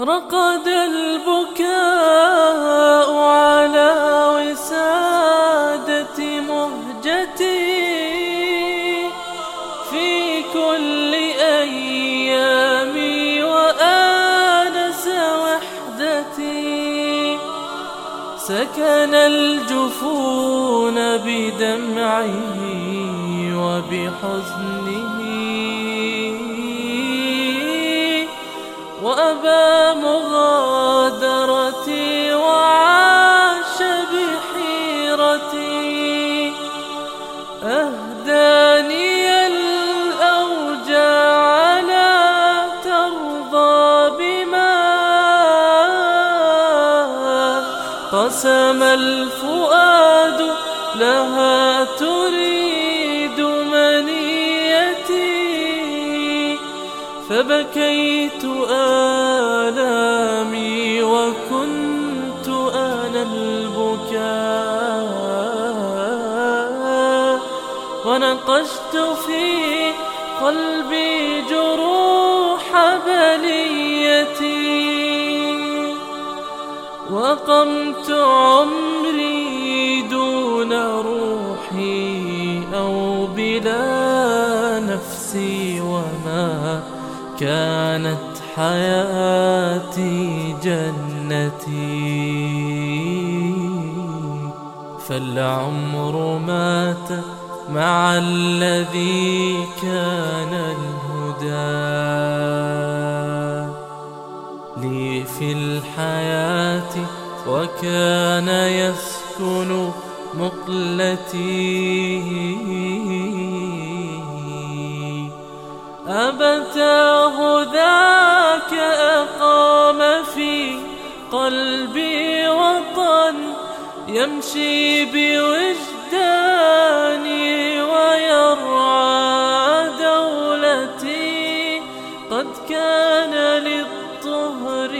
رقد البكاء على وسادة مهجتي في كل أيامي وآنس وحدتي. سكن الجفون بدمعي وبحزني. أبا مغادرتي وعاش بحيرتي. أهداني الأوجاع لا ترضى بما قسم الفؤاد لها تريد. فبكيت آلامي وكنت أنا البكاء ونقشت في قلبي جروح بليتي وقمت عمري دون روحي أو بلا نفسي كانت حياتي جنتي. فالعمر مات مع الذي كان الهدى. لي في الحياة وكان يسكن مقلتي. أبتاه ذاك أقام في قلبي وطن يمشي بوجداني ويرعى دولتي قد كان للطهر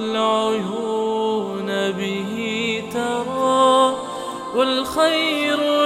العيون به ترى والخير